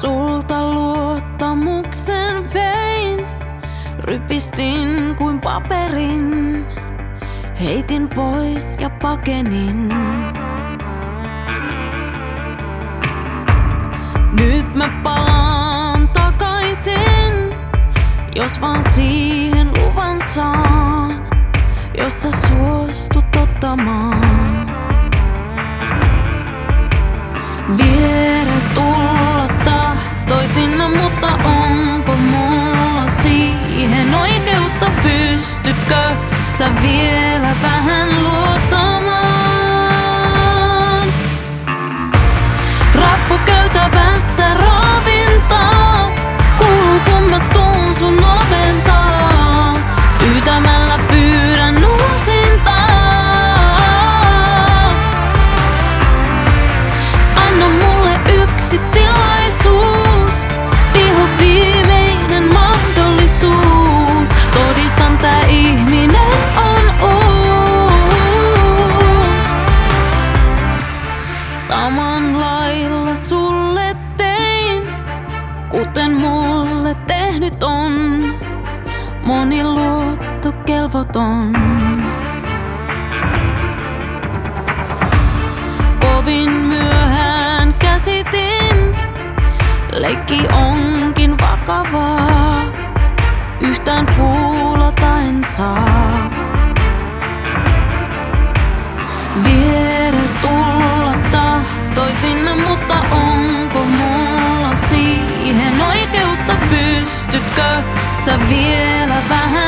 Sulta luottamuksen vein, rypistin kuin paperin. Heitin pois ja pakenin. Nyt mä palaan takaisin, jos vaan siihen luvan saan, jos sä suostut Pystytkö sä vielä kuten mulle tehnyt on. Moni luottokelvoton. Kovin myöhään käsitin, leikki onkin vakavaa. Yhtään fuulata en saa. Siihen oikeutta? Pystytkö sä vielä vähän luottamaan?